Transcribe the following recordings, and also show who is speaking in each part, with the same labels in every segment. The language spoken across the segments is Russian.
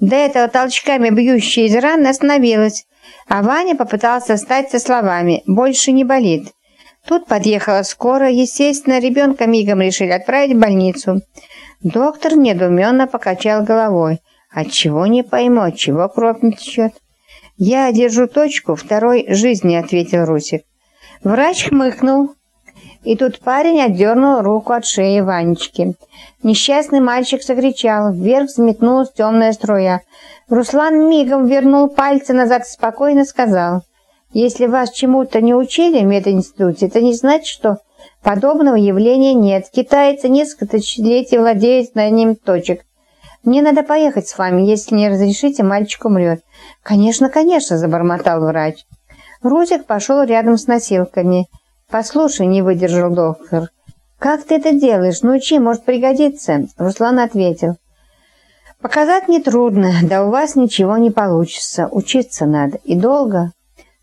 Speaker 1: до этого толчками бьющая из раны, остановилась, а Ваня попытался встать со словами «больше не болит». Тут подъехала скорая, естественно, ребенка мигом решили отправить в больницу. Доктор недоуменно покачал головой. «Отчего не пойму, отчего кровь не течет?» «Я держу точку второй жизни», — ответил Русик. Врач хмыкнул, и тут парень отдернул руку от шеи Ванечки. Несчастный мальчик закричал, вверх взметнулась темная струя. Руслан мигом вернул пальцы назад и спокойно сказал, «Если вас чему-то не учили в мединституте, это не значит, что подобного явления нет. Китайцы несколько тысячелетий владеют знанием точек. Мне надо поехать с вами, если не разрешите, мальчик умрет». «Конечно, конечно», — забормотал врач. Рузик пошел рядом с носилками. «Послушай», — не выдержал доктор, — «как ты это делаешь? Научи, может пригодится». Руслан ответил. «Показать нетрудно, да у вас ничего не получится. Учиться надо. И долго?»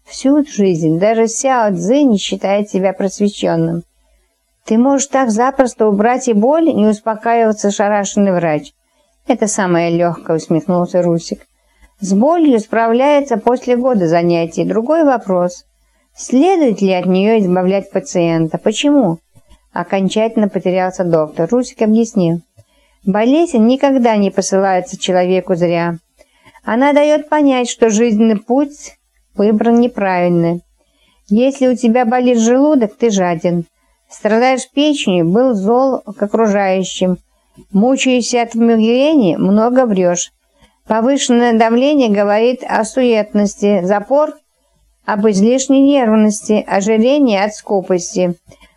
Speaker 1: «Всю жизнь. Даже Сяо Цзы не считает себя просвещенным». «Ты можешь так запросто убрать и боль?» — не успокаивался шарашенный врач. «Это самое легкое», — усмехнулся Русик. С болью справляется после года занятий. Другой вопрос. Следует ли от нее избавлять пациента? Почему? Окончательно потерялся доктор. Русик объяснил. Болезнь никогда не посылается человеку зря. Она дает понять, что жизненный путь выбран неправильно. Если у тебя болит желудок, ты жаден. Страдаешь печенью, был зол к окружающим. Мучаешься от мигрени, много врешь. Повышенное давление говорит о суетности, запор – об излишней нервности, ожирении от скупости.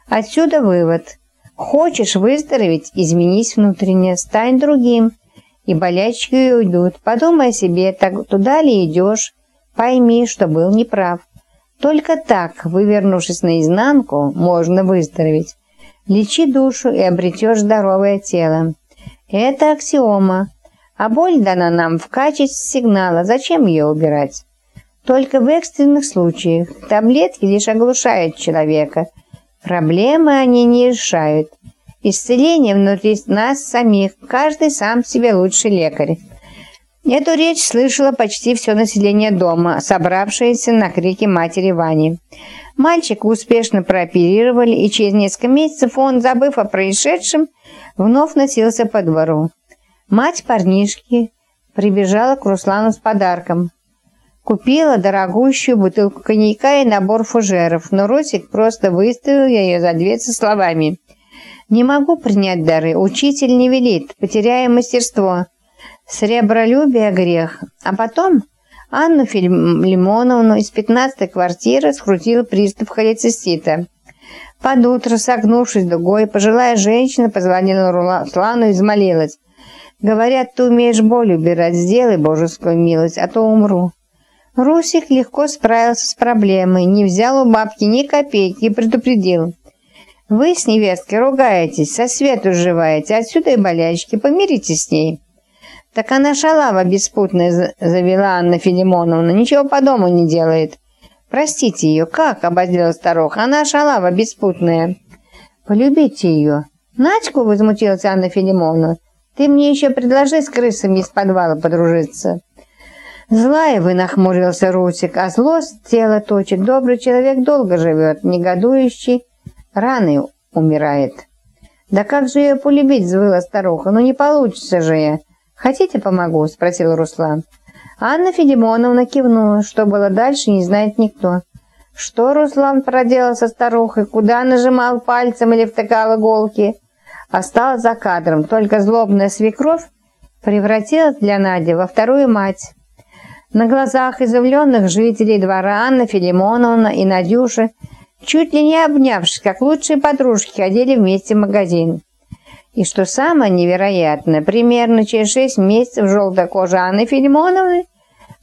Speaker 1: Отсюда вывод. Хочешь выздороветь – изменись внутренне, стань другим, и болячки уйдут. Подумай о себе, так, туда ли идешь, пойми, что был неправ. Только так, вывернувшись наизнанку, можно выздороветь. Лечи душу и обретешь здоровое тело. Это аксиома. А боль дана нам в качестве сигнала. Зачем ее убирать? Только в экстренных случаях. Таблетки лишь оглушают человека. Проблемы они не решают. Исцеление внутри нас самих. Каждый сам себе лучший лекарь. Эту речь слышало почти все население дома, собравшееся на крики матери Вани. Мальчика успешно прооперировали, и через несколько месяцев он, забыв о происшедшем, вновь носился по двору. Мать парнишки прибежала к Руслану с подарком. Купила дорогущую бутылку коньяка и набор фужеров, но Росик просто выставил ее за дверь со словами «Не могу принять дары, учитель не велит, потеряю мастерство. Сребролюбие – грех». А потом Анну Филимоновну из пятнадцатой квартиры скрутил приступ холецистита. Под утро, согнувшись дугой, пожилая женщина позвонила Руслану и взмолилась. Говорят, ты умеешь боль убирать, сделай божескую милость, а то умру. Русик легко справился с проблемой, не взял у бабки ни копейки и предупредил. Вы с невесткой ругаетесь, со свету сживаете, отсюда и болячки, помиритесь с ней. Так она шалава беспутная, завела Анна Филимоновна, ничего по дому не делает. Простите ее, как, обозлила старуха, она шалава беспутная. Полюбите ее. Надьку, возмутилась Анна Филимоновна, ты мне еще предложи с крысами из подвала подружиться. Злая вы, нахмурился Русик, а злость тело точит. Добрый человек долго живет, негодующий рано умирает. Да как же ее полюбить, взвыла старуха, ну не получится же я. Хотите, помогу? спросил Руслан. Анна Федимоновна кивнула, что было дальше, не знает никто. Что Руслан проделал со старухой, куда нажимал пальцем или втыкал иголки? осталась за кадром, только злобная свекровь превратилась для Нади во вторую мать. На глазах изумленных жителей двора Анна Филимоновна и Надюша, чуть ли не обнявшись, как лучшие подружки, ходили вместе в магазин. И что самое невероятное, примерно через шесть месяцев желтая кожа Анны Филимоновны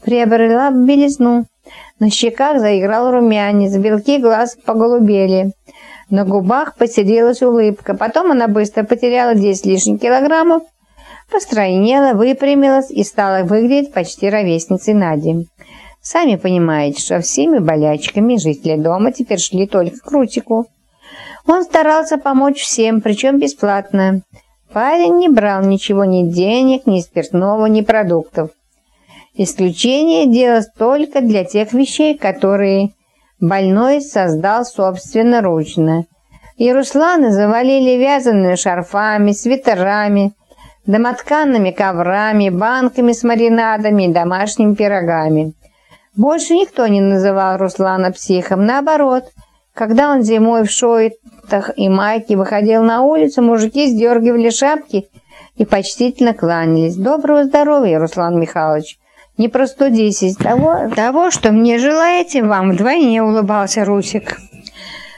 Speaker 1: приобрела белизну. На щеках заиграл румянец, белки глаз поголубели. На губах поселилась улыбка. Потом она быстро потеряла 10 лишних килограммов, постройнела, выпрямилась и стала выглядеть почти ровесницей Нади. Сами понимаете, что всеми болячками жители дома теперь шли только к Крутику. Он старался помочь всем, причем бесплатно. Парень не брал ничего, ни денег, ни спиртного, ни продуктов. Исключение делалось только для тех вещей, которые больной создал собственноручно. И Руслана завалили вязаными шарфами, свитерами, домотканными коврами, банками с маринадами и домашними пирогами. Больше никто не называл Руслана психом. Наоборот, когда он зимой в шойтах и майке выходил на улицу, мужики сдергивали шапки и почтительно кланялись. «Доброго здоровья, Руслан Михайлович! Не простудитесь. Того, того, что мне желаете, вам вдвойне улыбался Русик.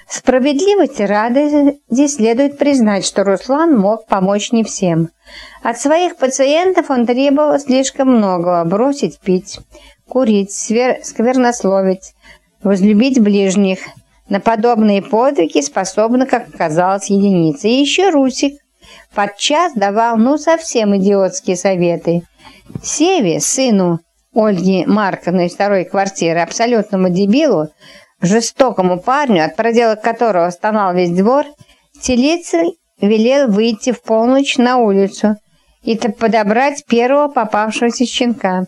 Speaker 1: Справедливости ради следует признать, что Руслан мог помочь не всем. От своих пациентов он требовал слишком многого – бросить пить, курить, свер... сквернословить, возлюбить ближних. На подобные подвиги способны, как оказалось, единицы. И еще Русик подчас давал ну совсем идиотские советы. Севе, сыну Ольги Марковны из второй квартиры, абсолютному дебилу, жестокому парню, от продела которого стонал весь двор, Телецель велел выйти в полночь на улицу и подобрать первого попавшегося щенка.